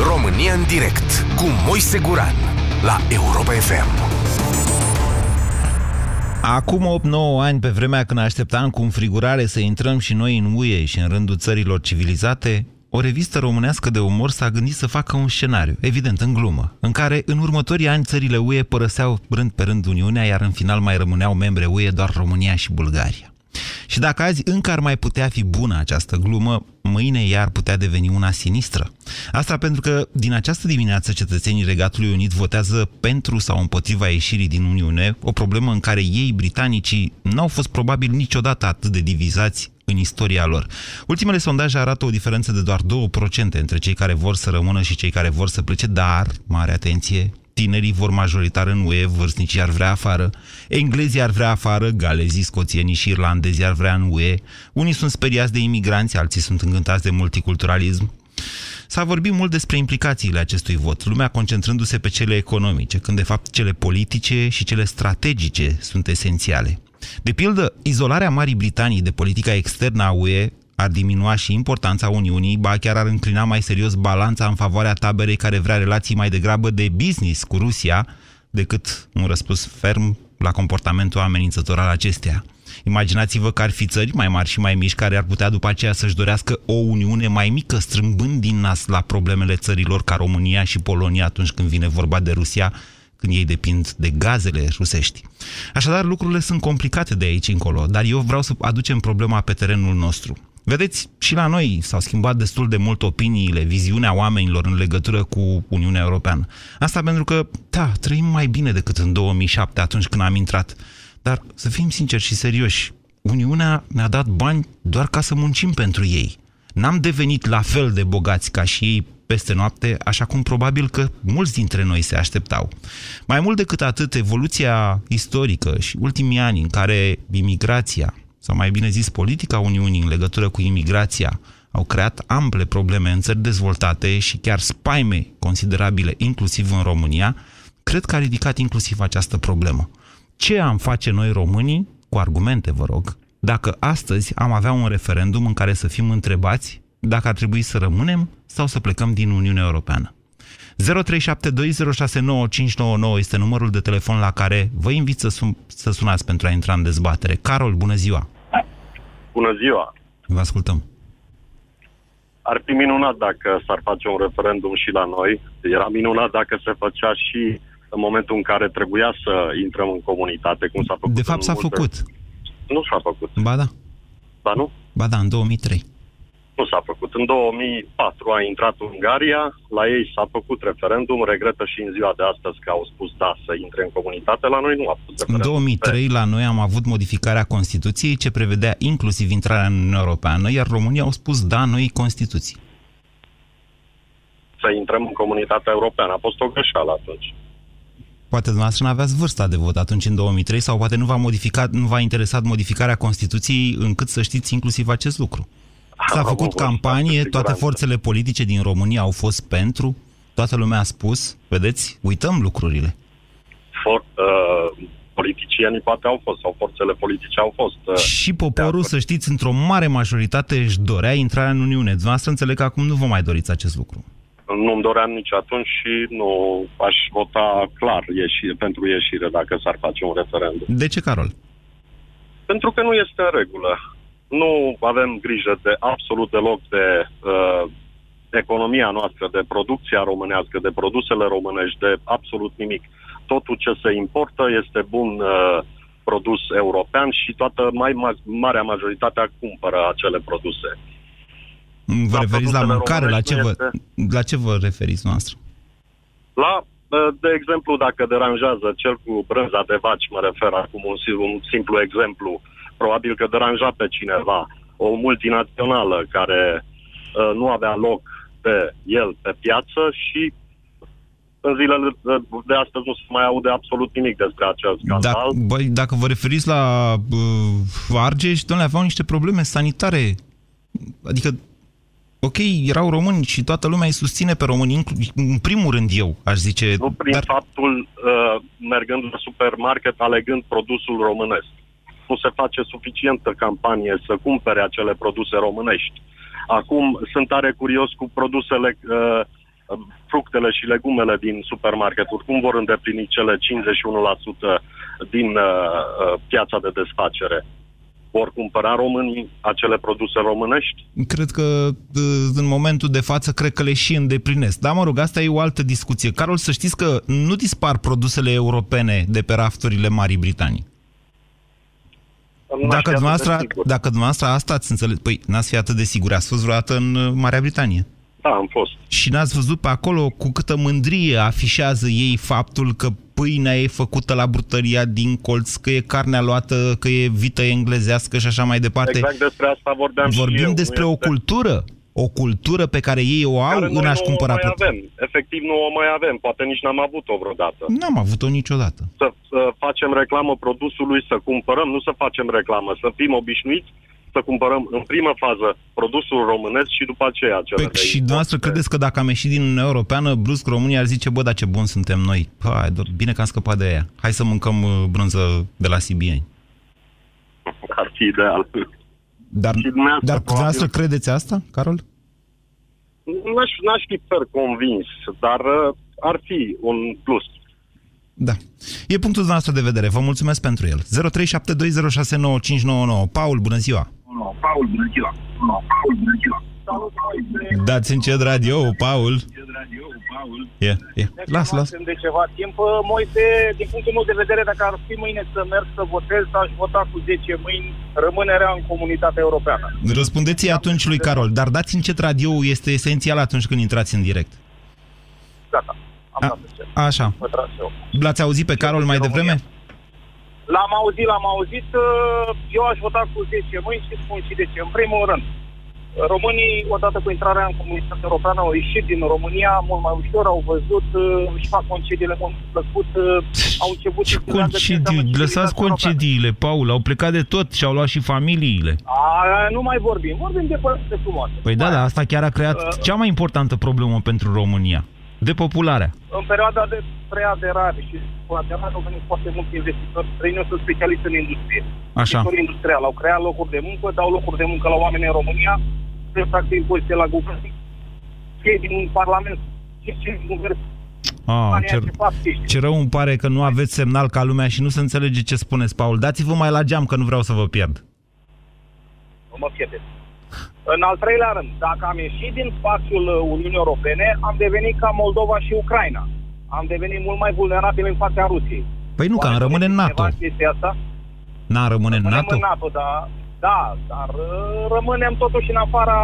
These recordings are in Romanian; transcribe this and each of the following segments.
România în direct cu Moise Guran la Europa FM. Acum 8-9 ani, pe vremea când așteptam cu înfrigurare să intrăm și noi în UE și în rândul țărilor civilizate, o revistă românească de umor s-a gândit să facă un scenariu, evident în glumă, în care în următorii ani țările UE părăseau rând pe rând Uniunea, iar în final mai rămâneau membre UE doar România și Bulgaria. Și dacă azi încă ar mai putea fi bună această glumă, mâine ea ar putea deveni una sinistră. Asta pentru că din această dimineață cetățenii Regatului Unit votează pentru sau împotriva ieșirii din Uniune, o problemă în care ei, britanicii, n-au fost probabil niciodată atât de divizați în istoria lor. Ultimele sondaje arată o diferență de doar 2% între cei care vor să rămână și cei care vor să plece, dar, mare atenție, tinerii vor majoritar în UE, vârstnicii ar vrea afară, englezii ar vrea afară, galezii, scoțienii și irlandezii ar vrea în UE, unii sunt speriați de imigranți, alții sunt încântați de multiculturalism. S-a vorbit mult despre implicațiile acestui vot, lumea concentrându-se pe cele economice, când de fapt cele politice și cele strategice sunt esențiale. De pildă, izolarea Marii Britanii de politica externă a UE ar diminua și importanța Uniunii, ba chiar ar înclina mai serios balanța în favoarea taberei care vrea relații mai degrabă de business cu Rusia decât un răspuns ferm la comportamentul amenințător al acesteia. Imaginați-vă că ar fi țări mai mari și mai mici care ar putea după aceea să-și dorească o Uniune mai mică, strâmbând din nas la problemele țărilor ca România și Polonia atunci când vine vorba de Rusia, când ei depind de gazele rusești. Așadar, lucrurile sunt complicate de aici încolo, dar eu vreau să aducem problema pe terenul nostru. Vedeți, și la noi s-au schimbat destul de mult opiniile, viziunea oamenilor în legătură cu Uniunea Europeană. Asta pentru că, da, trăim mai bine decât în 2007, atunci când am intrat. Dar, să fim sinceri și serioși, Uniunea ne-a dat bani doar ca să muncim pentru ei. N-am devenit la fel de bogați ca și ei peste noapte, așa cum probabil că mulți dintre noi se așteptau. Mai mult decât atât, evoluția istorică și ultimii ani în care imigrația, sau mai bine zis politica Uniunii în legătură cu imigrația, au creat ample probleme în țări dezvoltate și chiar spaime considerabile, inclusiv în România, cred că a ridicat inclusiv această problemă. Ce am face noi românii, cu argumente vă rog, dacă astăzi am avea un referendum în care să fim întrebați dacă ar trebui să rămânem sau să plecăm din Uniunea Europeană? 0372069599 este numărul de telefon la care vă invit să, sun- să sunați pentru a intra în dezbatere. Carol, bună ziua! Bună ziua! Vă ascultăm. Ar fi minunat dacă s-ar face un referendum și la noi. Era minunat dacă se făcea și în momentul în care trebuia să intrăm în comunitate, cum s-a făcut. De fapt s-a multe... făcut. Nu s-a făcut. Ba da. Ba nu? Ba da, în 2003 nu s-a făcut. În 2004 a intrat Ungaria, la ei s-a făcut referendum, regretă și în ziua de astăzi că au spus da să intre în comunitate, la noi nu a fost referendum. În 2003 la noi am avut modificarea Constituției ce prevedea inclusiv intrarea în Uniunea Europeană, iar România au spus da noi Constituții. Să intrăm în comunitatea europeană. A fost o greșeală atunci. Poate dumneavoastră nu aveați vârsta de vot atunci în 2003 sau poate nu v-a, modificat, nu v-a interesat modificarea Constituției încât să știți inclusiv acest lucru. S-a făcut campanie, toate forțele politice din România au fost pentru, toată lumea a spus, vedeți, uităm lucrurile. For, uh, politicienii poate au fost, sau forțele politice au fost. Uh, și poporul, să știți, într-o mare majoritate își dorea intrarea în Uniune. Dumneavoastră înțeleg că acum nu vă mai doriți acest lucru. Nu-mi doream nici atunci și nu aș vota clar ieși, pentru ieșire dacă s-ar face un referendum. De ce, Carol? Pentru că nu este în regulă nu avem grijă de absolut deloc de uh, economia noastră, de producția românească, de produsele românești, de absolut nimic. Totul ce se importă este bun uh, produs european și toată mai ma- marea majoritatea cumpără acele produse. Vă la referiți la mâncare? La ce, vă, este... la ce vă referiți noastră? La, uh, de exemplu, dacă deranjează cel cu brânza de vaci, mă refer acum un, un simplu exemplu, uh, probabil că deranja pe cineva, o multinațională care uh, nu avea loc pe el pe piață și în zilele de astăzi nu se mai aude absolut nimic despre acel scandal. Da, băi, dacă vă referiți la uh, Argeș, domnule, aveau niște probleme sanitare. Adică, ok, erau români și toată lumea îi susține pe români, în primul rând eu, aș zice. Nu prin dar... faptul, uh, mergând la supermarket, alegând produsul românesc nu se face suficientă campanie să cumpere acele produse românești. Acum sunt tare curios cu produsele uh, fructele și legumele din supermarketuri, cum vor îndeplini cele 51% din uh, uh, piața de desfacere? Vor cumpăra românii acele produse românești? Cred că uh, în momentul de față, cred că le și îndeplinesc. Dar mă rog, asta e o altă discuție. Carol, să știți că nu dispar produsele europene de pe rafturile Marii Britanii. Dacă dumneavoastră, dacă dumneavoastră asta ați înțeles, păi n-ați fi atât de sigur, ați fost vreodată în uh, Marea Britanie. Da, am fost. Și n-ați văzut pe acolo cu câtă mândrie afișează ei faptul că pâinea e făcută la brutăria din colț, că e carnea luată, că e vită englezească și așa mai departe. Exact despre asta vorbeam Vorbim și eu. despre o cultură o cultură pe care ei o au care în a-și cumpăra mai avem. Efectiv nu o mai avem. Poate nici n-am avut-o vreodată. N-am avut-o niciodată. Să, să facem reclamă produsului, să cumpărăm, nu să facem reclamă, să fim obișnuiți să cumpărăm în primă fază produsul românesc și după aceea cele Pe, și dumneavoastră credeți că dacă am ieșit din Uniunea Europeană, brusc România ar zice, bă, dar ce bun suntem noi. Hai, bine că am scăpat de ea. Hai să mâncăm uh, brânză de la Sibieni. Ar fi ideal. Dar, dar dumneavoastră credeți asta, Carol? N-aș, n-aș fi per convins, dar uh, ar fi un plus. Da. E punctul nostru de vedere. Vă mulțumesc pentru el. 0372069599. Paul, bună ziua! No, Paul, bună ziua! No, Paul, bună ziua! Dați încet radio, Paul. Yeah, yeah. Las, las. De ceva timp, Moise, din punctul meu de vedere, dacă ar fi mâine să merg să votez, aș vota cu 10 mâini rămânerea în comunitatea europeană. Răspundeți atunci lui Carol, dar dați încet radio este esențial atunci când intrați în direct. Gata, am A, dat încet. Așa. Mă trag eu. L-ați auzit pe Carol mai devreme? L-am auzit, l-am auzit. uh, Eu aș vota cu 10 mâini și spun și de ce. În primul rând, românii, odată cu intrarea în comunitatea europeană, au ieșit din România mult mai ușor, au văzut, uh, își fac concediile mult mai plăcut, uh, au început Ce să înțeleagă ce înseamnă concedii? Lăsați civilizația europeană. concediile, Paul. Au plecat de tot și au luat și familiile. A, nu mai vorbim, vorbim de părinte frumoase. Păi da, da, asta chiar a Uh, creat cea mai importantă problemă pentru România. Depopularea. În perioada de preaderare și cu aderare au venit foarte mulți investitori străini, eu sunt specialist în industrie. Așa. Sector industrial. Au creat locuri de muncă, dau locuri de muncă la oameni în România, se practic impozite la guvern, cei din Parlament, și cei din guvern. Ah, Banii ce, ce fac, știi. ce rău îmi pare că nu aveți semnal ca lumea și nu se înțelege ce spuneți, Paul. Dați-vă mai la geam că nu vreau să vă pierd. Nu mă pierdeți. În al treilea rând, dacă am ieșit din spațiul uh, Uniunii Europene, am devenit ca Moldova și Ucraina. Am devenit mult mai vulnerabil în fața Rusiei. Păi nu, că am Oare rămâne în spuneți NATO. ceva chestia asta? N-am rămâne în Rămânem NATO? în NATO, da, da, dar uh, rămânem totuși în afara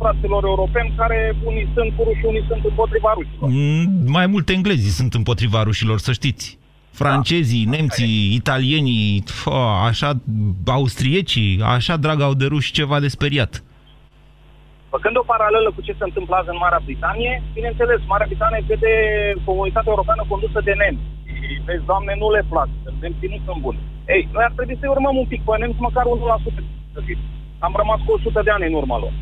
fraților europeni care unii sunt cu ruși, unii sunt împotriva rușilor. Mm, Mai multe englezii sunt împotriva rușilor, să știți. Francezii, Da. nemții, italienii, fă, așa, austriecii, așa drag au de ruși ceva de speriat. Făcând o paralelă cu ce se întâmplă azi în Marea Britanie, bineînțeles, Marea Britanie vede comunitatea europeană condusă de nemți. Și vezi, doamne, nu le plac, că nemții nu sunt buni. Ei, noi ar trebui să urmăm un pic pe nemți, măcar 1% să fim. Am rămas cu 100 de ani în urma lor.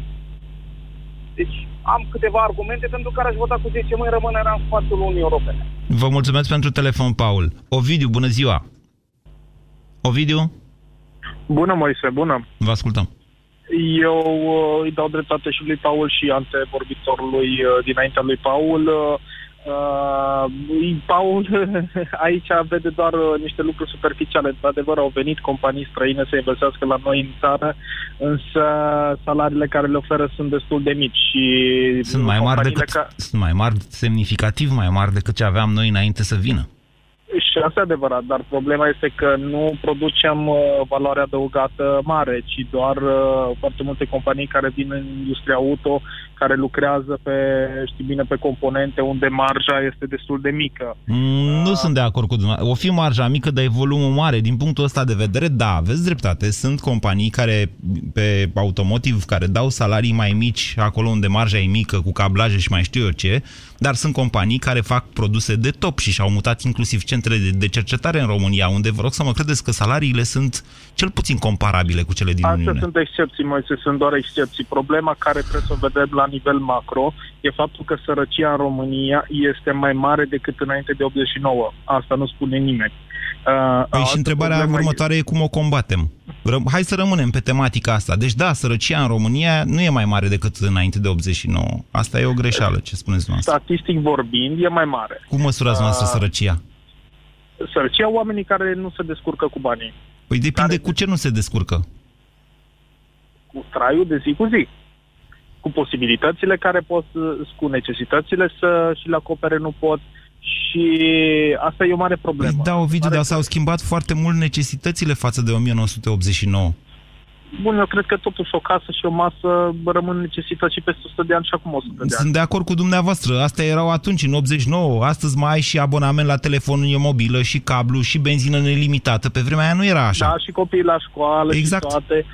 Deci am câteva argumente pentru care aș vota cu 10 mâini rămânerea în spațiul Uniunii Europene. Vă mulțumesc pentru telefon, Paul. Ovidiu, bună ziua! Ovidiu, Bună, Moise, bună. vă ascultăm. Eu uh, îi dau dreptate și lui Paul și antevorbitorului uh, dinaintea lui Paul. Uh, uh, Paul aici vede doar uh, niște lucruri superficiale. Într-adevăr, au venit companii străine să investească la noi în țară, însă salariile care le oferă sunt destul de mici. Și Sunt mai mari companiile decât, sunt mai mari, semnificativ mai mari decât ce aveam noi înainte să vină. Și asta e adevărat, dar problema este că nu producem uh, valoare adăugată mare, ci doar uh, foarte multe companii care vin în industria auto, care lucrează pe, știi bine, pe componente unde marja este destul de mică. Mm, Nu sunt de acord cu dumneavoastră. O fi marja mică, dar e volumul mare. Din punctul ăsta de vedere, da, aveți dreptate. Sunt companii care, pe automotiv, care dau salarii mai mici acolo unde marja e mică, cu cablaje și mai știu eu ce, dar sunt companii care fac produse de top și și-au mutat inclusiv centrele de, de cercetare în România, unde vă rog să mă credeți că salariile sunt cel puțin comparabile cu cele din Astea Uniune. sunt excepții, Moise, sunt doar excepții. Problema care trebuie să o vedem la nivel macro e faptul că sărăcia în România este mai mare decât înainte de 89. Asta nu spune nimeni. Uh, Păi și întrebarea problemă următoare e cum o combatem. Ră- Hai să rămânem pe tematica asta. Deci da, sărăcia în România nu e mai mare decât înainte de 89. Asta e o greșeală, ce spuneți dumneavoastră. Statistic vorbind, e mai mare. Cum măsurați noastră Uh, sărăcia? Sărăcia oamenii care nu se descurcă cu banii, Păi depinde care- cu ce nu se descurcă. cu traiul de zi cu zi, cu posibilitățile care pot, cu necesitățile să și le acopere nu pot și asta e o mare Păi problemă. da, Ovidiu, Mare dar s-au schimbat foarte mult necesitățile față de 1989. Bun, eu cred că totuși o casă și o masă rămân necesități și peste 100 de ani și acum 100 de ani. Sunt de acord cu dumneavoastră. Astea erau atunci, în 89. Astăzi mai ai și abonament la telefonie mobilă, și cablu, și benzină nelimitată. Pe vremea aia nu era așa. Da, și copiii la școală Exact. și toate.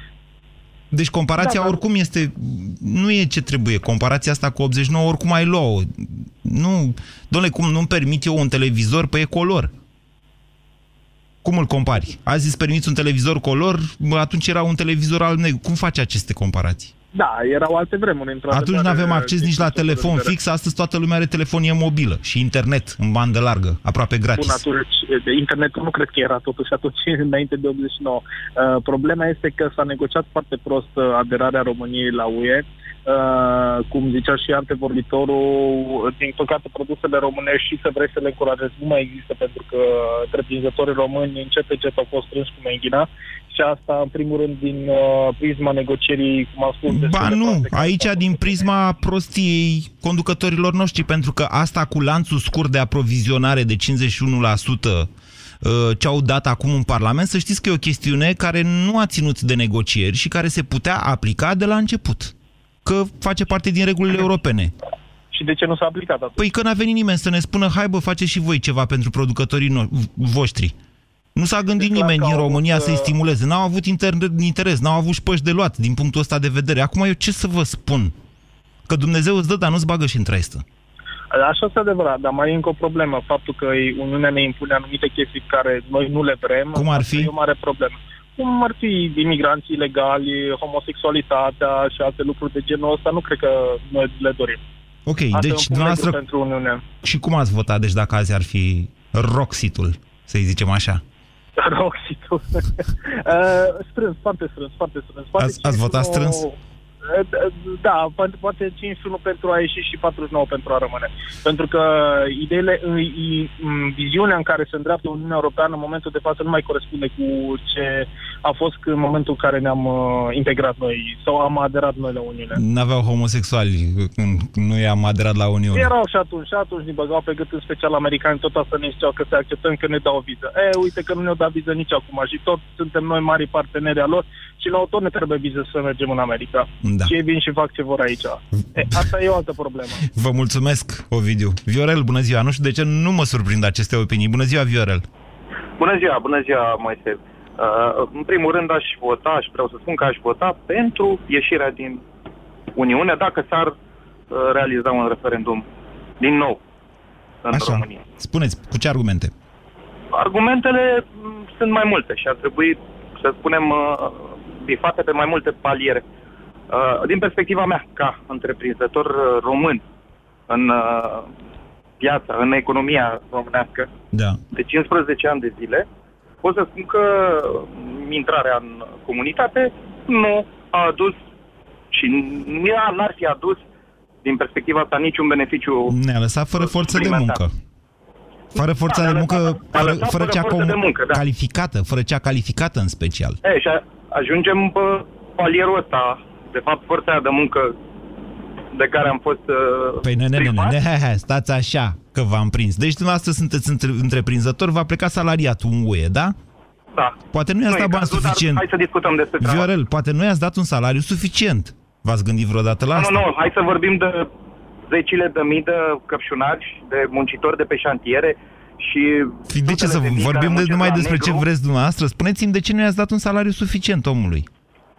Deci comparația Da, dar- oricum este... Nu e ce trebuie. Comparația asta cu 89 oricum ai lua Nu... Dom'le, cum nu-mi permit eu un televizor pe color? Cum îl compari? Azi îți permiți un televizor color, bă, atunci era un televizor al negru. Cum faci aceste comparații? Da, erau alte vremuri. într-adevăr, Atunci nu avem acces din nici la punctul de telefon vedere. fix, astăzi toată lumea are telefonie mobilă și internet în bandă largă, aproape Bun, gratis. atunci, de internetul nu cred că era totuși atunci înainte de 89. Uh, problema este că s-a negociat foarte prost uh, aderarea României la UE. Uh, cum zicea și antevorbitorul, din păcate produsele românești și să vrei să le încurajezi nu mai există pentru că întreprinzătorii români încet încet au fost strânși cu menghina și asta în primul rând din uh, prisma negocierii, cum am spus. destul Ba de nu, proaste care aici s-au din făcut. prisma prostiei conducătorilor noștri, pentru că asta cu lanțul scurt de aprovizionare de 51% uh, ce au dat acum în Parlament, să știți că e o chestiune care nu a ținut de negocieri și care se putea aplica de la început. Că face parte din regulile europene. Și de ce nu s-a aplicat atunci? Păi că n-a venit nimeni să ne spună, hai bă, faceți și voi ceva pentru producătorii no- voștri. Nu s-a gândit Deci, clar nimeni că din au România avut, să-i uh, stimuleze. N-au avut inter- interes, n-au avut șpăși de luat din punctul ăsta de vedere. Acum eu ce să vă spun? Că Dumnezeu îți dă, dar nu-ți bagă și în traistă. Așa este adevărat, dar mai e încă o problemă. Faptul că Uniunea ne impune anumite chestii care noi nu le vrem. Cum ar asta fi? E o mare problemă. Cum ar fi imigranții ilegali, homosexualitatea și alte lucruri de genul ăsta, nu cred că noi le dorim. Ok, Asta e un deci punct dumneavoastră negru pentru Uniune. și cum ați votat, deci dacă azi ar fi roxitul, să-i zicem așa? Roxitul. uh, strâns, foarte strâns, foarte strâns. Poate Ați- ați votat 51 strâns? Uh, Da, poate- poate 51 pentru a ieși și 49 pentru a rămâne. Pentru că ideile, i- i- m, viziunea în care se îndreaptă Uniunea Europeană în momentul de față nu mai corespunde cu ce a fost în momentul în care ne-am uh, integrat noi sau am aderat noi la Uniune. N-aveau homosexuali când nu i-am aderat la Uniune. Erau și atunci, și atunci ne băgau pe gât, în special americani, tot asta ne ziceau că să acceptăm că ne dau o viză. E, uite că nu ne-au dat viză nici acum și tot suntem noi mari parteneri a lor și la tot ne trebuie viză să mergem în America. Da. Și ei vin și fac ce vor aici. E, asta e o altă problemă. Vă mulțumesc, Ovidiu. Viorel, bună ziua. Nu știu de ce nu mă surprind aceste opinii. Bună ziua, Viorel. Bună ziua, bună ziua, Moise. Uh, în primul rând aș vota, aș vreau să spun că aș vota pentru ieșirea din Uniune dacă s-ar uh, realiza un referendum din nou în Așa. România. Spuneți, cu ce argumente? Argumentele m, sunt mai multe și ar trebui, să spunem, uh, bifate pe mai multe paliere. Uh, din perspectiva mea, ca întreprinzător uh, român în uh, piața, în economia românească, Da. de 15 ani de zile, pot să spun că intrarea în comunitate nu a adus și nu n-ar fi adus din perspectiva asta niciun beneficiu. Ne-a lăsat fără forță de suplimentar. muncă. Fără forța Da, de ne-a muncă, lăsat- ne-a fără, lăsat fără fără cea forță de com- muncă, da. calificată, fără cea calificată în special. E, și a, ajungem pe palierul ăsta, de fapt, forța de muncă de care am fost uh, Păi ne, ne, ne, ne, privați. ne, hai, hai, stați așa, că v-am prins. Deci dumneavoastră sunteți între, întreprinzător, va pleca salariatul în UE, da? Da. Poate nu i-ați Nu e dat bani cazul, dar suficient. Hai să discutăm despre treaba asta. Viorel, poate nu i-ați dat un salariu suficient. V-ați gândit vreodată la Nu, asta? nu, nu, hai să vorbim de zecile de mii de căpșunari, de muncitori de pe șantiere și... Fi- De ce să sutele de mii care vorbim de, muncesc numai la despre negru? ce vreți dumneavoastră? Spuneți-mi de ce nu i-ați dat un salariu suficient omului.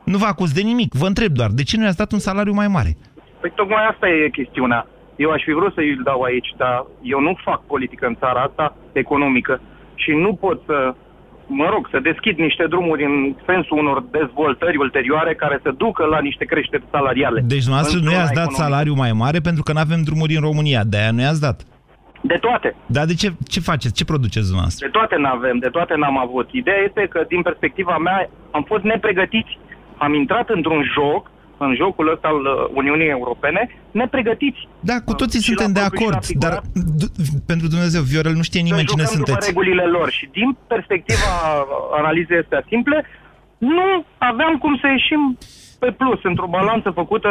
Nu vă acuz de nimic, vă întreb doar, de ce nu i-ați dat un salariu mai mare? Păi tocmai asta e chestiunea. Eu aș fi vrut să-i dau aici, dar eu nu fac politică în țara asta economică și nu pot să, mă rog, să deschid niște drumuri în sensul unor dezvoltări ulterioare care să ducă la niște creșteri salariale. Deci dumneavoastră În nu zona i-ați dat economică. salariu mai mare pentru că nu avem drumuri în România, de-aia nu i-ați dat. De toate. Dar de ce, ce faceți? Ce produceți dumneavoastră? De toate n-avem, de toate n-am avut. Ideea este că, din perspectiva mea, am fost nepregătiți. Am intrat într-un joc, în jocul ăsta al uh, Uniunii Europene, nepregătiți. Da, cu toții Și suntem la de propriu și la acord, figurat. dar d- pentru Dumnezeu, Viorel, nu știe nimeni să cine jucăm după sunteți. regulile lor. Și din perspectiva analizei astea simple, nu aveam cum să ieșim pe plus, într-o balanță făcută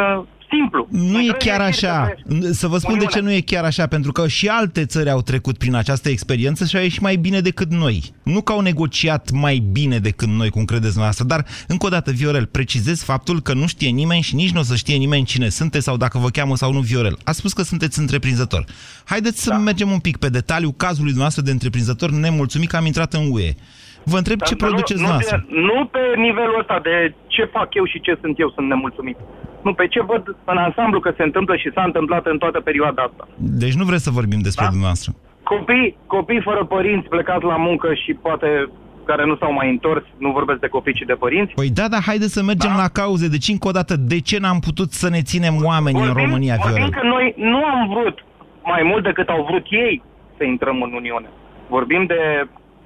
simplu. Nu Mai e trebuie chiar ieșiri așa. către Să vă spun de ce Uniune. nu e chiar așa, pentru că și alte țări au trecut prin această experiență și au ieșit mai bine decât noi. Nu că au negociat mai bine decât noi, cum credeți noastră, dar, încă o dată, Viorel, precizez faptul că nu știe nimeni și nici nu o să știe nimeni cine sunteți sau dacă vă cheamă sau nu Viorel. A spus că sunteți întreprinzător. Haideți să Da. mergem un pic pe detaliu cazului noastră de întreprinzător nemulțumit că am intrat în UE. Vă întreb ce Dar nu- produceți nu, noastră. de- nu pe nivelul ăsta de ce fac eu și ce sunt eu sunt nemulțumit. Nu, pe ce văd în ansamblu că se întâmplă și s-a întâmplat în toată perioada asta. Deci nu vreți să vorbim despre Da. dumneavoastră. Copii, copii fără părinți plecați la muncă și poate care nu s-au mai întors, nu vorbesc de copii, ci de părinți. Păi da, dar haideți să mergem Da. la cauze. Deci, încă o dată, de ce n-am putut să ne ținem oamenii în România, vorbim Viorel? că noi nu am vrut mai mult decât au vrut ei să intrăm în Uniune. Vorbim de,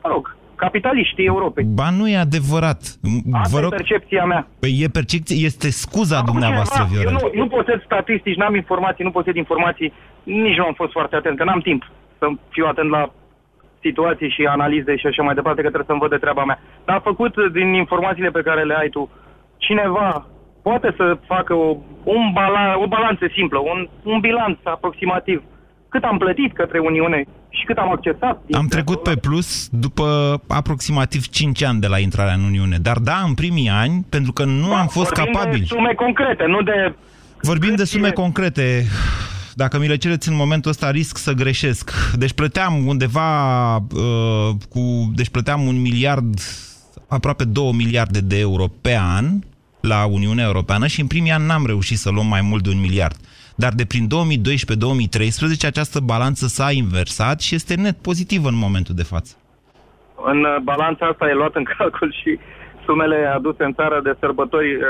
mă rog, capitaliștii Europei. Ba nu e adevărat. Asta Vă e rog, percepția mea. păi e percepție, este scuza Acum dumneavoastră, ceva, Viorel. Eu nu, nu posed statistici, n-am informații, nu posed informații, nici nu am fost foarte atent, că n-am timp să fiu atent la situații și analize și așa mai departe, că trebuie să-mi văd de treaba mea. Dar a făcut din informațiile pe care le ai tu, cineva poate să facă o, un bala, o balanță simplă, un, un bilanț aproximativ. Cât am plătit către Uniune și cât am accesat. din Am trecut pe plus după aproximativ 5 ani de la intrarea în Uniune. Dar da, în primii ani, pentru că nu am fost Vorbim capabili. de sume concrete, nu de... Vorbim de cât sume e- concrete. Dacă mi le cereți în momentul ăsta, risc să greșesc. Deci plăteam undeva uh, cu... Deci plăteam un miliard, aproape 2 miliarde de euro pe an la Uniunea Europeană și în primii ani n-am reușit să luăm mai mult de un miliard. Dar de prin 2012-2013 această balanță s-a inversat și este net pozitivă în momentul de față. În uh, balanța asta e luat în calcul și sumele aduse în țară de sărbători uh,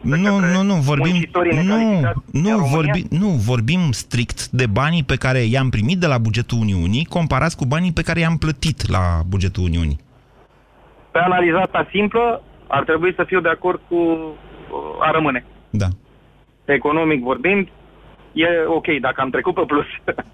de Nu, către nu, nu, vorbim, muncitorii nu, necalificați din nu, România? vorbi, nu, vorbim strict de banii pe care i-am primit de la bugetul Uniunii, comparați cu banii pe care i-am plătit la bugetul Uniunii. Pe analizata simplă, ar trebui să fiu de acord cu uh, a rămâne. Da. Economic vorbind, e ok dacă am trecut pe plus.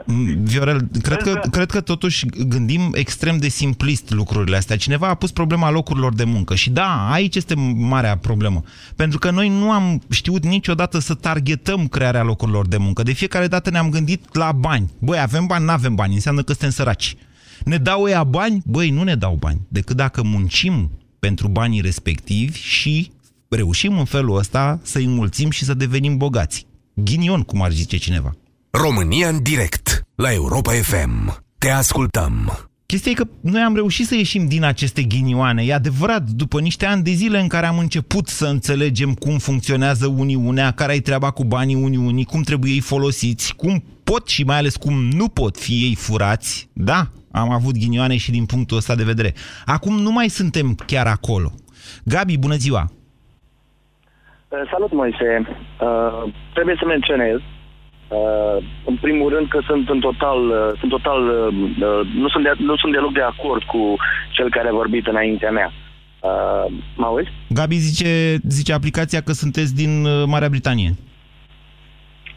Mm, Viorel, cred că, Însă- cred că totuși gândim extrem de simplist lucrurile astea. Cineva a pus problema locurilor de muncă și da, aici este marea problemă. Pentru că noi nu am știut niciodată să targetăm crearea locurilor de muncă. De fiecare dată ne-am gândit la bani. Băi, avem bani, nu avem bani, înseamnă că suntem săraci. Ne dau ea bani? Băi, nu ne dau bani. Decât dacă muncim pentru banii respectivi și reușim în felul ăsta să îi înmulțim și să devenim bogați. Ghinion, cum ar zice cineva. România în direct la Europa FM. Te ascultăm. Chestia e că noi am reușit să ieșim din aceste ghinioane. E adevărat, după niște ani de zile în care am început să înțelegem cum funcționează Uniunea, care e treaba cu banii Uniunii, cum trebuie ei folosiți, cum pot și mai ales cum nu pot fi ei furați, da, am avut ghinioane și din punctul ăsta de vedere. Acum nu mai suntem chiar acolo. Gabi, bună ziua! Uh, Salut, Moise. Uh, trebuie să menționez, uh, în primul rând, că sunt în total, uh, sunt total uh, uh, nu, sunt de, nu sunt deloc de acord cu cel care a vorbit înaintea mea. Uh, mă auzi? Gabi zice, zice aplicația că sunteți din uh, Marea Britanie.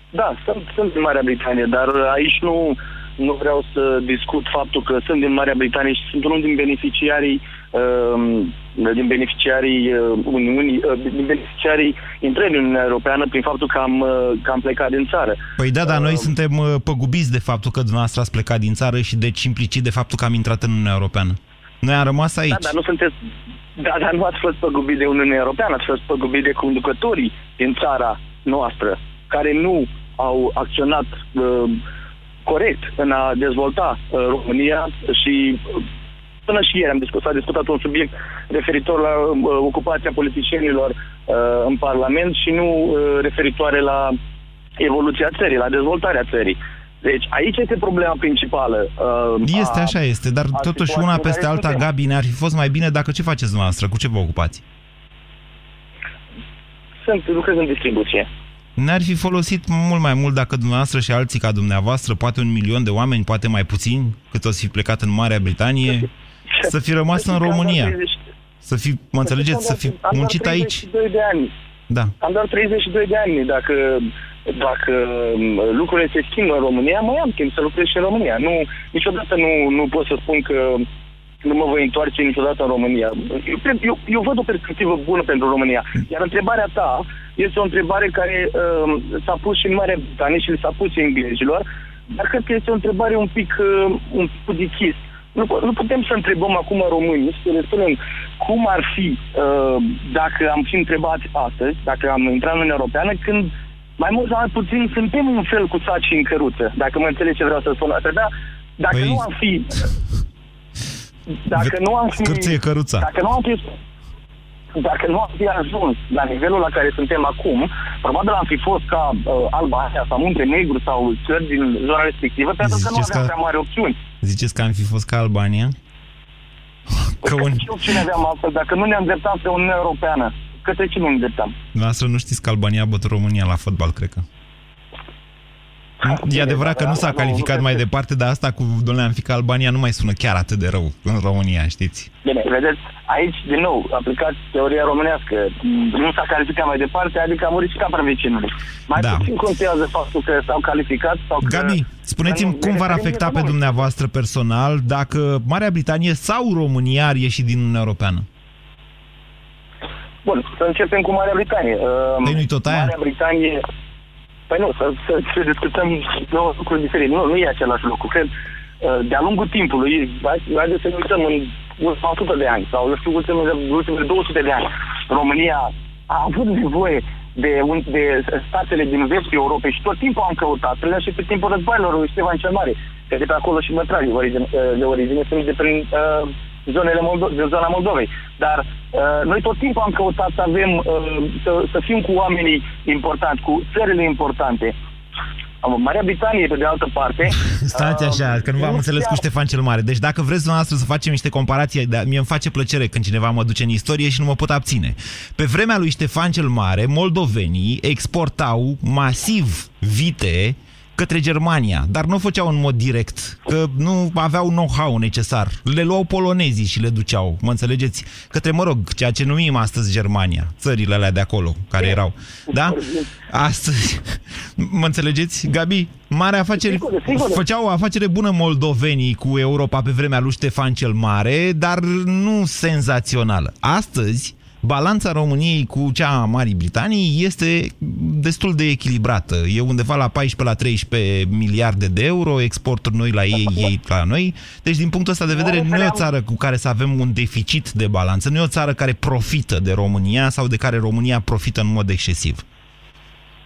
Da, sunt, sunt din Marea Britanie, dar aici nu, nu vreau să discut faptul că sunt din Marea Britanie și sunt unul din beneficiarii uh, din beneficiarii uh, Uniunii, uh, din beneficiarii intrării în Uniunea Europeană prin faptul că am, uh, că am plecat din țară. Păi da, dar noi Uh, suntem uh, păgubiți de faptul că dumneavoastră ați plecat din țară și deci implicit de faptul că am intrat în Uniunea Europeană. Noi am rămas aici. Da, dar nu sunteți... Da, dar nu ați fost păgubit de Uniunea Europeană, ați fost păgubit de conducătorii din țara noastră, care nu au acționat uh, corect în a dezvolta uh, România și uh, până și ieri am discutat, a discutat un subiect referitor la uh, ocupația politicienilor uh, în Parlament și nu uh, referitoare la evoluția țării, la dezvoltarea țării. Deci aici este problema principală. Uh, Este, a- așa este, dar a totuși situației una în care peste alta, suntem. Gabi, ne-ar fi fost mai bine dacă ce faceți dumneavoastră? Cu ce vă ocupați? Sunt, lucrez în distribuție. Ne-ar fi folosit mult mai mult dacă dumneavoastră și alții ca dumneavoastră, poate un milion de oameni, poate mai puțin, cât o să fi plecat în Marea Britanie, să fi rămas în România. Să fi, mă înțelegeți, să fi muncit aici. de ani. Da. Am doar 32 de ani. Dacă, dacă um, lucrurile se schimbă în România, mai am timp să lucrez și în România. Nu, niciodată nu, nu pot să spun că nu mă voi întoarce niciodată în România. Eu, cred, eu, eu văd o perspectivă bună pentru România. Iar întrebarea ta este o întrebare care uh, s-a pus și în Marea Britanie și le s-a pus și englezilor, dar cred că este o întrebare un pic, uh, un pic dichis. Nu, nu putem să întrebăm acum românii, să le spunem cum ar fi uh, dacă am fi întrebați astăzi, dacă am intrat în Uniunea Europeană, când mai mult sau mai puțin suntem un fel cu saci în căruță, dacă mă înțelegi ce vreau să spun. Asta, da? Dacă Păi- nu am fi... Dacă nu am fi... Scârție căruța. Dacă nu am fi dacă nu am fi ajuns la nivelul la care suntem acum, probabil am fi fost ca uh, Albania sau Muntenegru sau țări din zona respectivă, pentru că nu Ziceți aveam că- prea mari opțiuni. Ziceți că am fi fost ca Albania? Că un... Ce opțiune aveam altfel? Dacă nu ne îndreptam spre Uniunea Europeană, către ce nu ne îndreptam? Dumneavoastră nu știți că Albania a bătut România la fotbal, cred că. E adevărat că nu s-a Da, calificat nu mai cred. departe, dar asta cu, domnule, am fi ca Albania nu mai sună chiar atât de rău în România, știți? Bine, vedeți, aici, din nou, aplicați teoria românească. Nu s-a calificat mai departe, adică a murit și capra vecinului. Mai Da. puțin contează faptul că s-au calificat sau că... Gabi, spuneți-mi că nu- cum v-ar ne afecta referim pe noi. dumneavoastră personal dacă Marea Britanie sau România ar ieși din Uniunea Europeană? Bun, să începem cu Marea Britanie. Uh, Păi nu-i tot aia? Marea Britanie... Păi nu, să, să, să discutăm două lucruri diferite. Nu, nu e același lucru. Cred, uh, de-a lungul timpului, hai- haideți să ne uităm în ultima 100 de ani sau, eu știu, ultimele, ultimele 200 de ani, România a avut nevoie de, un, de statele din vestul Europei și tot timpul am căutat, până și pe timpul războaielor lui Ștefan cel Mare, că de pe acolo și mătragii de origine, de origine sunt de prin uh, zonele Moldo- din zona Moldovei. Dar uh, noi tot timpul am căutat să avem, uh, să, să fim cu oamenii importanti, cu țările importante. Uh, Marea Britanie, pe de altă parte... Stați uh, așa, că nu v-am nu înțeles știa- cu Ștefan cel Mare. Deci dacă vreți dumneavoastră să facem niște comparații, dar mie îmi face plăcere când cineva mă duce în istorie și nu mă pot abține. Pe vremea lui Ștefan cel Mare, moldovenii exportau masiv vite către Germania, dar nu o făceau în mod direct, că nu aveau know-how necesar. Le luau polonezii și le duceau, mă înțelegeți, către, mă rog, ceea ce numim astăzi Germania, țările alea de acolo, care erau. Da? Astăzi, mă înțelegeți, Gabi? Mare afaceri, Sigur, sigur. făceau o afacere bună moldovenii cu Europa pe vremea lui Ștefan cel Mare, dar nu senzațională. Astăzi, balanța României cu cea a Marii Britanii este destul de echilibrată. E undeva la 14 la 13 miliarde de euro, exporturi noi la ei, ei la noi. Deci, din punctul ăsta de vedere, nu e o țară cu care să avem un deficit de balanță, nu e o țară care profită de România sau de care România profită în mod excesiv.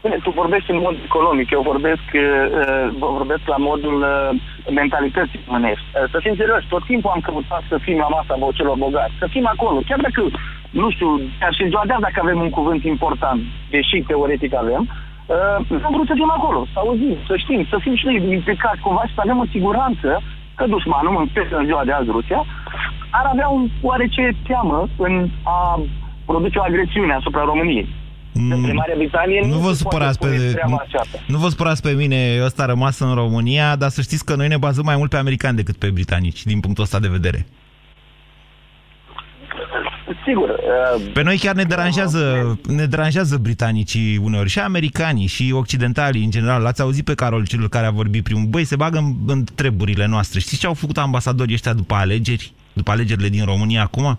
Bine, tu vorbești în mod economic, eu vorbesc, uh, vorbesc la modul uh, mentalității românești. Uh, să fim serioși, tot timpul am căutat să fim la masa bă- celor bogați, să fim acolo. Chiar dacă, nu știu, chiar și în ziua de azi, dacă avem un cuvânt important, deși teoretic avem, uh, am vrut să fim acolo, să auzim, să știm, să fim și noi implicați cumva și să avem o siguranță că dușmanul, în special în ziua de azi Rusia, ar avea un oarece teamă în a produce o agresiune asupra României. Despre Marea Britanie Nu vă se poate supărați spune pe, treaba nu, aceasta. nu vă supărați pe mine, ăsta a rămas în România, dar să știți că noi ne bazăm mai mult pe americani decât pe britanici, din punctul ăsta de vedere. Sigur. Uh, Pe noi chiar ne deranjează, ne deranjează britanicii uneori și americanii și occidentalii în general. L-ați auzit pe Carol, celul care a vorbit primul. Băi, se bagă în, în treburile noastre. Știți ce au făcut ambasadorii ăștia după alegeri? După alegerile din România acum?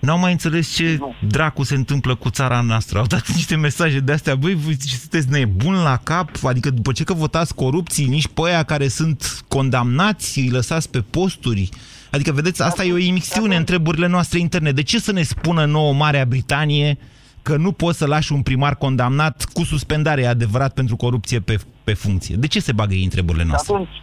N-au mai înțeles ce dracu se întâmplă cu țara noastră. Au dat niște mesaje de astea. Băi, voi sunteți nebuni la cap? Adică după ce că votați corupții, nici pe aia care sunt condamnați, îi lăsați pe posturi. Adică, vedeți, asta e o imixtiune în treburile noastre interne. De ce să ne spună nouă Marea Britanie că nu poți să lași un primar condamnat cu suspendare, e adevărat, pentru corupție pe, pe funcție? De ce se bagă ei în treburile și noastre? atunci,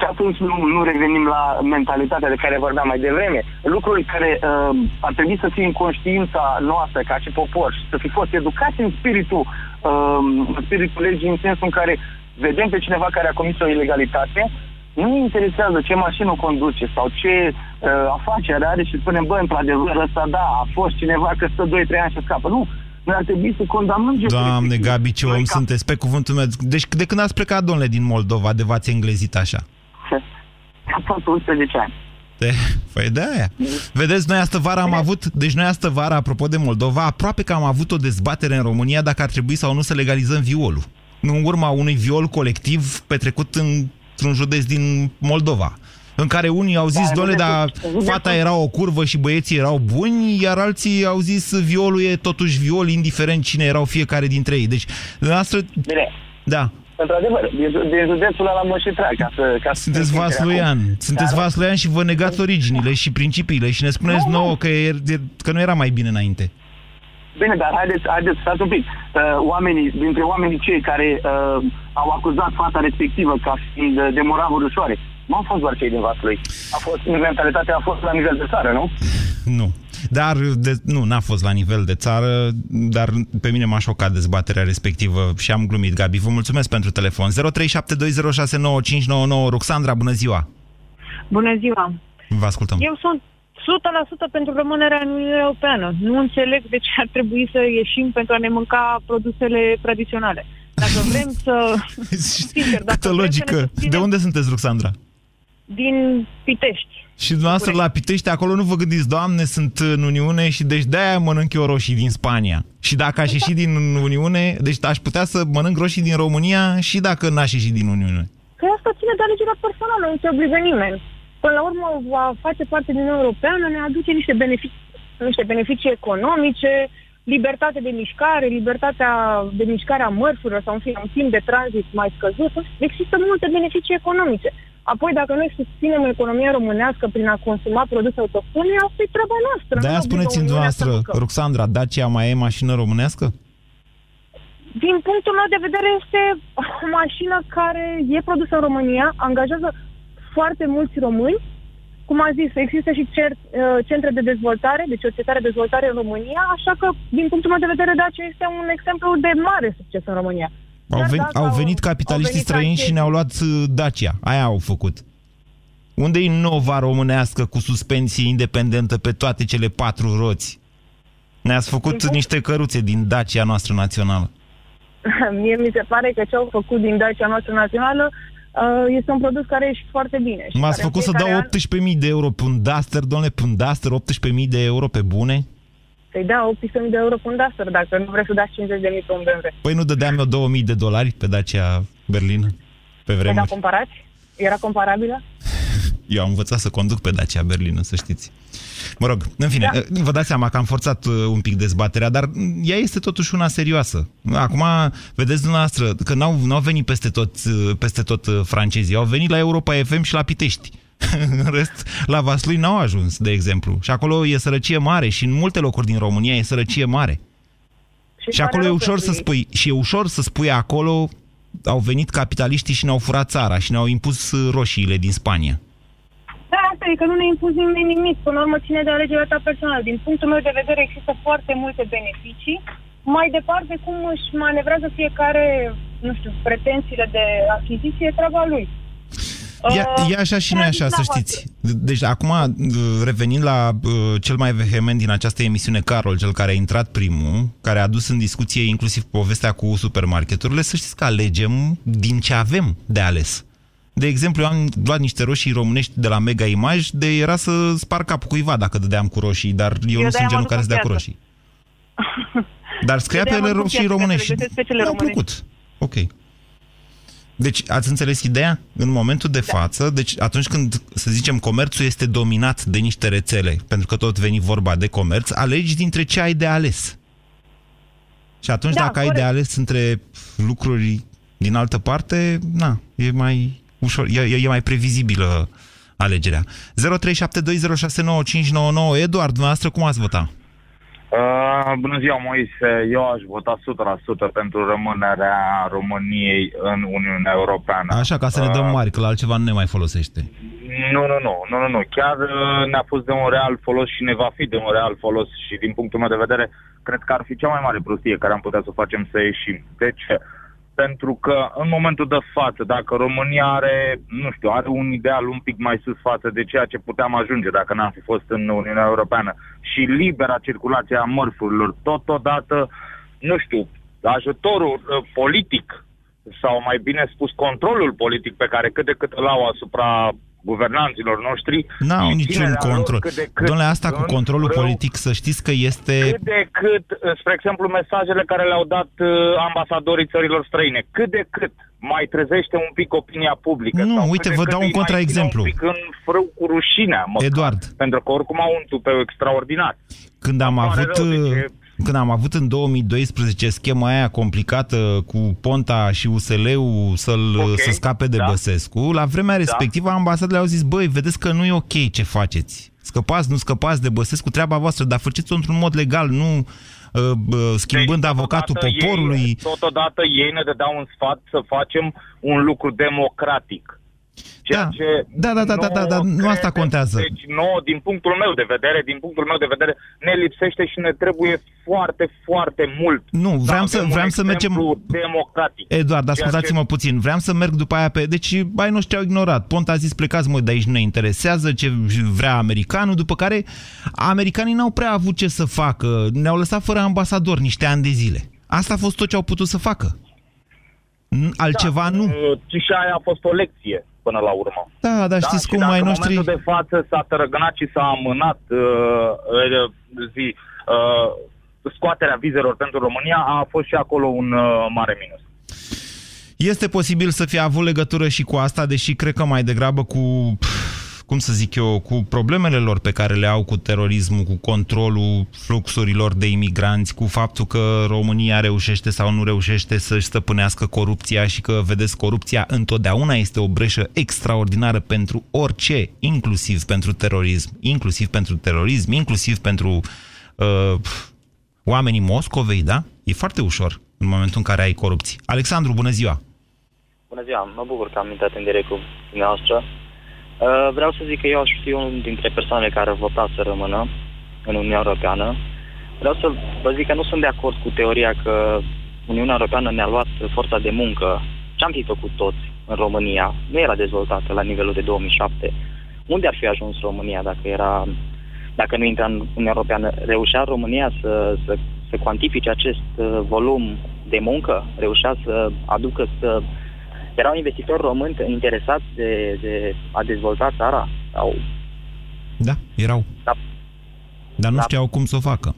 și atunci nu, nu revenim la mentalitatea de care vorbeam mai devreme. Lucruri care uh, ar trebui să fie în conștiința noastră ca și popor și să fi fost educați în spiritul, uh, în spiritul legii, în sensul în care vedem pe cineva care a comis o ilegalitate, nu ne interesează ce mașină o conduce sau ce uh, afacere are și spunem, bă, într-adevăr, ăsta da, a fost cineva că stă 2-3 ani și scapă. Nu. Noi ar trebui să condamnăm gestul Doamne, respectiv. Gabi, ce Noi om ca- sunteți, pe cuvântul meu. Deci de când ați plecat, domnule, din Moldova, de v-ați englezit așa? A fost 11 ani. De, păi de aia. Vedeți, noi astă vară am avut, deci noi astă vară, apropo de Moldova, aproape că am avut o dezbatere în România dacă ar trebui sau nu să legalizăm violul. În urma unui viol colectiv petrecut în, într-un județ din Moldova. În care unii au zis, Da, doamne, dar județul- fata era o curvă și băieții erau buni, iar alții au zis, violul e totuși viol, indiferent cine erau fiecare dintre ei. Deci, dumneavoastră, Bine, da, într-adevăr, din, din județul ăla mă și trag, ca să... Ca să Sunteți fim vasluian. sinceri acum. Sunteți Dar- vasluian și vă negați originile și principiile și ne spuneți Nu, nu. nouă că, e, de- că nu era mai bine înainte. Bine, dar haideți, haideți, stați un pic. Uh, oamenii, dintre oamenii cei care uh, au acuzat fata respectivă ca fiind uh, de moravuri ușoare, nu au fost doar cei din Vaslui. A fost, mentalitatea a fost la nivel de țară, nu? Nu. Dar, de, nu, n-a fost la nivel de țară, dar pe mine m-a șocat dezbaterea respectivă și am glumit, Gabi. Vă mulțumesc pentru telefon. 0372069599 Roxandra, bună ziua! Bună ziua! Vă ascultăm. Eu sunt 100% pentru rămânerea în Uniunea Europeană. Nu înțeleg de ce ar trebui să ieșim pentru a ne mânca produsele tradiționale. Dacă vrem să... Sincer, dacă Câtă vrem să ne logică! susținem De unde sunteți, Roxandra? Din Pitești. Și dumneavoastră la Pitești, acolo nu vă gândiți, Doamne, sunt în Uniune și deci de-aia mănânc eu roșii din Spania. Și dacă aș ieși din Uniune, deci aș putea să mănânc roșii din România și dacă n-aș ieși din Uniune. Că asta ține de alegerea personală, nu te obligă nimeni. Până la urmă, va face parte din Uniunea Europeană, ne aduce niște beneficii, niște beneficii economice, libertate de mișcare, libertatea de mișcare a mărfurilor sau în fine, un timp de tranzit mai scăzut. Există multe beneficii economice. Apoi, dacă noi susținem economia românească prin a consuma produse autohtone, asta e treaba noastră. De-aia Nu obligă spuneți-mi Uniunea dumneavoastră, să mâncăm. Roxandra, Dacia mai e mașină românească? Din punctul meu de vedere, este o mașină care e produsă în România, angajează foarte mulți români. Cum a zis, există și cer, uh, centre de dezvoltare, de cercetare de dezvoltare în România, așa că, din punctul meu de vedere, Dacia este un exemplu de mare succes în România. Au, Chiar ven, dacă au venit capitaliștii au venit străini și francezi. ne-au luat uh, Dacia. Aia au făcut. Unde e nova românească cu suspensie independentă pe toate cele patru roți? Ne-ați făcut Din punct- niște căruțe din Dacia noastră națională. Mie mi se pare că ce au făcut din Dacia noastră națională uh, este un produs care e și foarte bine. și M-ați care în făcut să fiecare dau an 18.000 de euro pe un Duster, domnule, pe un Duster, 18.000 de euro pe bune? Să-i dea 18.000 de euro pe un Duster, dacă nu vreți să dați 50.000 pe un BMW. Păi nu dădeam eu 2.000 de dolari pe Dacia Berlin pe Era vremuri? comparați? Era comparabilă? Eu am învățat să conduc pe Dacia Berlin, să știți. Mă rog, în fine, da. vă dați seama că am forțat uh, un pic dezbaterea, dar mm, ea este totuși una serioasă. Acum, vedeți dumneavoastră că n-au, n-au venit peste tot, uh, peste tot uh, francezii, au venit la Europa FM și la Pitești. În rest, la Vaslui n-au ajuns, de exemplu. Și acolo e sărăcie mare și în multe locuri din România e sărăcie mare. Și pare acolo e rău ușor pentru să ei. spui, și e ușor să spui acolo au venit capitaliștii și ne-au furat țara și ne-au impus uh, roșiile din Spania. Da, asta e că nu ne impus nimeni nimic. Până la urmă ține de alegerea ta personală. Din punctul meu de vedere există foarte multe beneficii. Mai departe, cum își manevrează fiecare, nu știu, pretențiile de achiziție, e treaba lui. E, Uh, e așa și nu e așa, să dumneavoastră. știți. Deci, acum, uh, revenind la uh, cel mai vehement din această emisiune, Carol, cel care a intrat primul, care a adus în discuție inclusiv povestea cu supermarketurile, să știți că alegem din ce avem de ales. De exemplu, eu am luat niște roșii românești de la Mega Image, de era să spar capul cuiva dacă dădeam cu roșii, dar eu, Eu nu de-aia sunt am genul adus care în să dea cu piață. roșii. Dar scria pe Eu de-aia ele am adus în roșii piață, ca să românești. le găsesc pe cele Mi-au românești. plăcut. Ok. Deci, ați înțeles ideea? În momentul de da. față, deci atunci când, să zicem, comerțul este dominat de niște rețele, pentru că tot veni vorba de comerț, alegi dintre ce ai de ales. Și atunci, Da, dacă ai corect. de ales între lucruri din altă parte, na, e mai ușor, e, e mai previzibilă alegerea. 0372069599 Eduard, dumneavoastră, cum ați vota? Uh, bună ziua, Moise. Eu aș vota 100% pentru rămânerea României în Uniunea Europeană. Așa, ca să ne dăm mari, că la altceva nu ne mai folosește. Nu, nu, nu, nu, nu, nu. Chiar uh, ne-a fost de un real folos și ne va fi de un real folos și din punctul meu de vedere, cred că ar fi cea mai mare prostie care am putea să o facem să ieșim. De ce? Pentru că în momentul de față, dacă România are, nu știu, are un ideal un pic mai sus față de ceea ce puteam ajunge dacă n-am fi fost în Uniunea Europeană și libera circulație a mărfurilor, totodată, nu știu, ajutorul uh, politic sau mai bine spus controlul politic pe care cât de cât îl au asupra guvernanților noștri. N-au niciun control. Domnule, asta cu controlul rău, politic, să știți că este... Cât de cât, spre exemplu, mesajele care le-au dat uh, ambasadorii țărilor străine, cât de cât mai trezește un pic opinia publică. Nu, uite, vă dau un contraexemplu. Un pic în frâu cu rușinea, măcar, Eduard. Pentru că oricum au un tupeu extraordinar. Când am avut... Rău, deci când am avut în 2012 schema aia complicată cu Ponta și USL-ul să-l, okay, să scape de da. Băsescu, la vremea da. respectivă da. ambasadele au zis, băi, vedeți că nu e ok ce faceți. Scăpați, nu scăpați de Băsescu, treaba voastră, dar faceți-o într-un mod legal, nu uh, uh, schimbând deci, avocatul poporului. Ei, totodată ei ne dădeau un sfat să facem un lucru democratic. Ceea da. ce da, da, da, da, da, da, nu asta contează. Deci, nu, din punctul meu de vedere, din punctul meu de vedere, ne lipsește și ne trebuie foarte, foarte mult. Nu, vreau să, vreau să mergem... democratic. Eduard, ascultați-mă ce... puțin, vreau să merg după aia pe... Deci, ai noștri au ignorat. Pont a zis, plecați mă de aici, nu ne interesează ce vrea americanul, după care americanii n-au prea avut ce să facă. Ne-au lăsat fără ambasador niște ani de zile. Asta a fost tot ce au putut să facă. Altceva da, nu. Și aia a fost o lecție până la urmă. Da, dar știți da, cum mai noștri... în momentul de față s-a tărăgănat și s-a amânat uh, zi, uh, scoaterea vizelor pentru România, a fost și acolo un uh, mare minus. Este posibil să fie avut legătură și cu asta, deși cred că mai degrabă cu cum să zic eu, cu problemele lor pe care le au cu terorismul, cu controlul fluxurilor de imigranți, cu faptul că România reușește sau nu reușește să-și stăpânească corupția și că, vedeți, corupția întotdeauna este o breșă extraordinară pentru orice, inclusiv pentru terorism, inclusiv pentru terorism, inclusiv pentru uh, oamenii Moscovei, da? E foarte ușor în momentul în care ai corupție. Alexandru, bună ziua! Bună ziua, mă bucur că am intrat în direct cu dumneavoastră. Uh, vreau să zic că eu aș fi unul dintre persoanele care vota să rămână în Uniunea Europeană. Vreau să vă zic că nu sunt de acord cu teoria că Uniunea Europeană ne-a luat forța de muncă. Ce am fi făcut toți în România? Nu era dezvoltată la nivelul de 2007. Unde ar fi ajuns România dacă era dacă nu intra în Uniunea Europeană? Reușea România să, să, să cuantifice acest uh, volum de muncă? Reușea să aducă să erau investitori români interesați de, de a dezvolta țara? Sau... Da, erau. Da. Dar nu da. știau cum să o facă.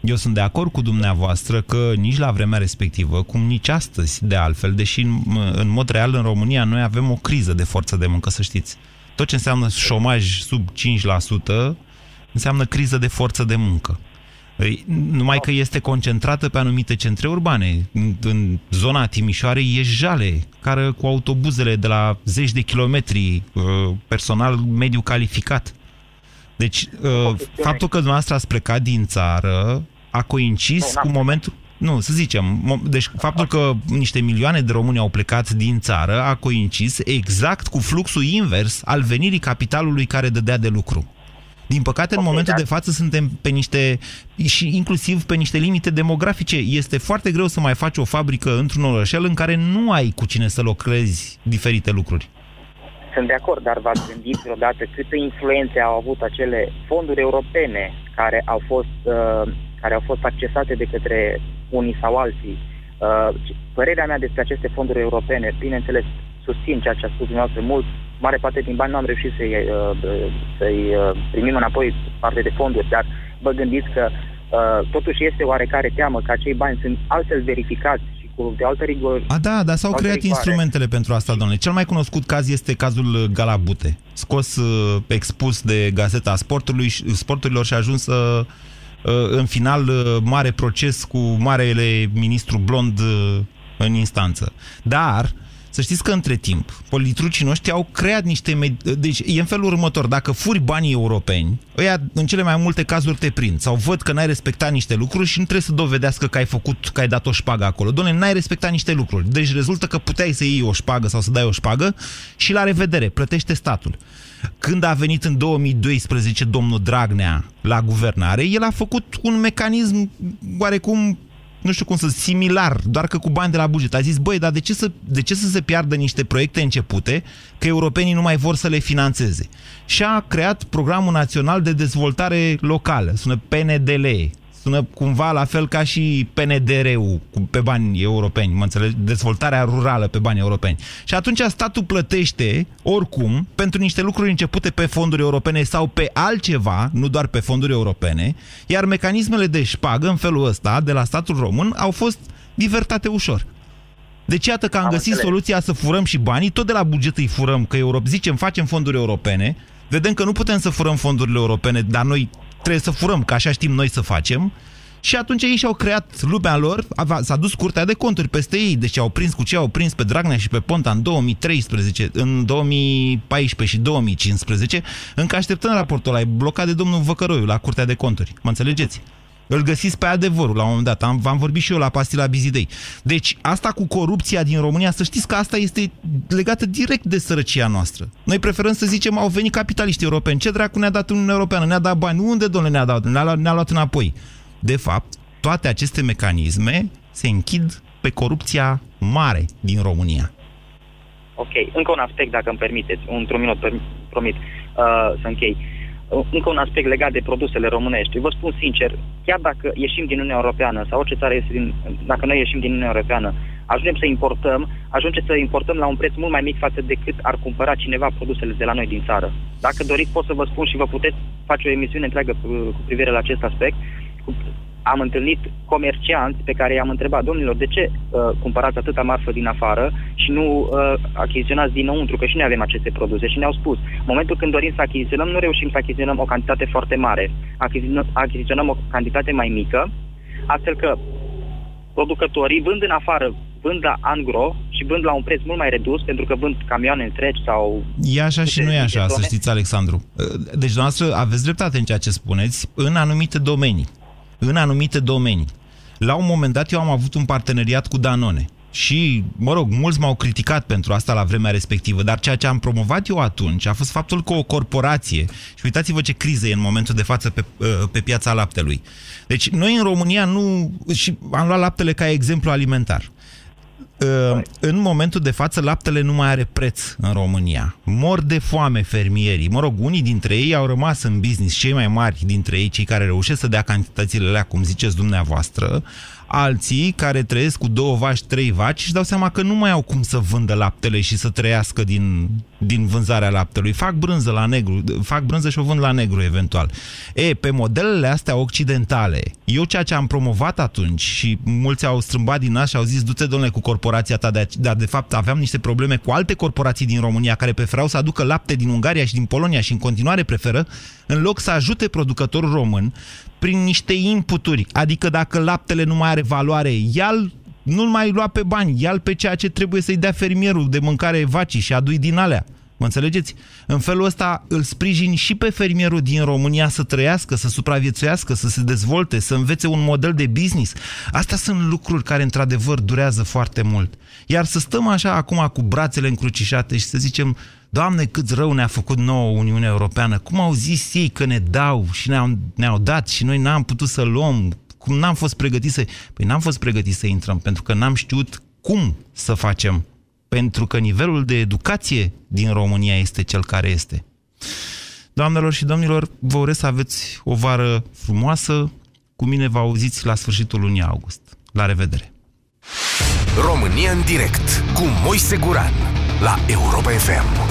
Eu sunt de acord cu dumneavoastră că nici la vremea respectivă, cum nici astăzi, de altfel, deși în, în mod real în România noi avem o criză de forță de muncă, să știți. Tot ce înseamnă șomaj sub 5% înseamnă criză de forță de muncă. Numai că este concentrată pe anumite centre urbane. În, în zona Timișoarei e jale, care cu autobuzele de la zeci de kilometri, uh, personal mediu calificat. Deci, uh, faptul că dumneavoastră ați plecat din țară a coincis cu momentul... Nu, să zicem, deci faptul că niște milioane de români au plecat din țară a coincis exact cu fluxul invers al venirii capitalului care dădea de lucru. Din păcate, okay, în momentul dar... de față suntem pe niște, și inclusiv pe niște limite demografice. Este foarte greu să mai faci o fabrică într-un orășel în care nu ai cu cine să lucrezi diferite lucruri. Sunt de acord, dar v-ați gândit vreodată câte influențe au avut acele fonduri europene care au fost, uh, care au fost accesate de către unii sau alții? Uh, părerea mea despre aceste fonduri europene, bineînțeles, susțin ceea ce a spus dumneavoastră mult, mare parte din bani nu am reușit să-i, uh, să-i uh, primim înapoi parte de fonduri, dar vă gândiți că uh, totuși este oarecare teamă că acei bani sunt altfel verificați și cu de altă rigoare. A, da, dar s-au creat rigoare. instrumentele pentru asta, domnule. Cel mai cunoscut caz este cazul Galabute, scos uh, expus de Gazeta Sportului, Sporturilor și a ajuns uh, în final mare proces cu marele ministru blond în instanță. Dar să știți că între timp, politrucii noștri au creat niște... Med- deci e în felul următor, dacă furi banii europeni, ăia în cele mai multe cazuri te prind sau văd că n-ai respectat niște lucruri și nu trebuie să dovedească că ai făcut, că ai dat o șpagă acolo. Doamne, n-ai respectat niște lucruri. Deci rezultă că puteai să iei o șpagă sau să dai o șpagă și la revedere, plătește statul. Când a venit în 2012 domnul Dragnea la guvernare, el a făcut un mecanism oarecum nu știu cum să, similar, doar că cu bani de la buget. A zis, băi, dar de ce, să, de ce să se piardă niște proiecte începute, că europenii nu mai vor să le financeze? Și a creat Programul Național de Dezvoltare Locală, sună PNDLE, sună cumva la fel ca și PNDR-ul pe bani europeni, mă înțelegi? Dezvoltarea rurală pe bani europeni. Și atunci statul plătește, oricum, pentru niște lucruri începute pe fonduri europene sau pe altceva, nu doar pe fonduri europene, iar mecanismele de șpagă în felul ăsta, de la statul român, au fost divertate ușor. Deci iată că am, am găsit înțeles. soluția să furăm și banii, tot de la buget îi furăm, că Euro... zicem facem fonduri europene, vedem că nu putem să furăm fondurile europene, dar noi trebuie să furăm, că așa știm noi să facem. Și atunci ei și-au creat lumea lor, s-a dus curtea de conturi peste ei, deci au prins cu ce au prins pe Dragnea și pe Ponta în 2013, în 2014 și 2015, încă așteptăm raportul ăla, e blocat de domnul Văcăroiu la curtea de conturi. Mă înțelegeți? Îl găsiți pe adevărul la un moment dat. Am, v-am vorbit și eu la pastila Bizidei. Deci, asta cu corupția din România, să știți că asta este legată direct de sărăcia noastră. Noi preferăm să zicem, au venit capitaliști europeni. Ce dracu ne-a dat Uniunea Europeană? Ne-a dat bani. Unde, domnule, ne-a dat? Ne-a luat, ne luat înapoi. De fapt, toate aceste mecanisme se închid pe corupția mare din România. Ok, încă un aspect, dacă îmi permiteți, într-un minut, promit uh, să închei. Uh, încă un aspect legat de produsele românești. Vă spun sincer, chiar dacă ieșim din Uniunea Europeană sau orice țară iese din, dacă noi ieșim din Uniunea Europeană, ajungem să importăm, ajungem să importăm la un preț mult mai mic față de cât ar cumpăra cineva produsele de la noi din țară. Dacă doriți, pot să vă spun și vă puteți face o emisiune întreagă cu, cu privire la acest aspect am întâlnit comercianți pe care i-am întrebat, domnilor, de ce uh, cumpărați atâta marfă din afară și nu uh, achiziționați dinăuntru, că și noi avem aceste produse. Și ne-au spus, în momentul când dorim să achiziționăm, nu reușim să achiziționăm o cantitate foarte mare. Achiziționăm, achiziționăm o cantitate mai mică, astfel că producătorii vând în afară, vând la angro și vând la un preț mult mai redus, pentru că vând camioane întregi sau... E așa și nu e așa, zone. să știți, Alexandru. Deci, noastră aveți dreptate în ceea ce spuneți, în anumite domenii în anumite domenii. La un moment dat eu am avut un parteneriat cu Danone și, mă rog, mulți m-au criticat pentru asta la vremea respectivă, dar ceea ce am promovat eu atunci a fost faptul că o corporație, și uitați-vă ce criză e în momentul de față pe, uh, pe piața laptelui. Deci noi în România nu, și am luat laptele ca exemplu alimentar. Uh, în momentul de față, laptele nu mai are preț în România. Mor de foame fermierii. Mă rog, unii dintre ei au rămas în business, cei mai mari dintre ei, cei care reușesc să dea cantitățile alea, cum ziceți dumneavoastră, alții care trăiesc cu două vaci, trei vaci și dau seama că nu mai au cum să vândă laptele și să trăiască din, din vânzarea laptelui. Fac brânză la negru, fac brânză și o vând la negru eventual. E, pe modelele astea occidentale, eu ceea ce am promovat atunci și mulți au strâmbat din nas și au zis du-te domnule cu corporația ta, de dar de fapt aveam niște probleme cu alte corporații din România care preferau să aducă lapte din Ungaria și din Polonia și în continuare preferă, în loc să ajute producătorul român prin niște inputuri. Adică dacă laptele nu mai are valoare, ia-l nu-l mai lua pe bani, ia pe ceea ce trebuie să-i dea fermierul de mâncare vacii și adui din alea. Mă înțelegeți? În felul ăsta îl sprijini și pe fermierul din România să trăiască, să supraviețuiască, să se dezvolte, să învețe un model de business. Astea sunt lucruri care într-adevăr durează foarte mult. Iar să stăm așa acum cu brațele încrucișate și să zicem, Doamne, cât rău ne-a făcut nouă Uniunea Europeană, cum au zis ei că ne dau și ne-au, ne-au dat și noi n-am putut să luăm, cum n-am fost pregătiți să... Păi n-am fost pregătiți să intrăm, pentru că n-am știut cum să facem pentru că nivelul de educație din România este cel care este. Doamnelor și domnilor, vă urez să aveți o vară frumoasă. Cu mine vă auziți la sfârșitul lunii august. La revedere! România în direct cu Moise Guran la Europa FM.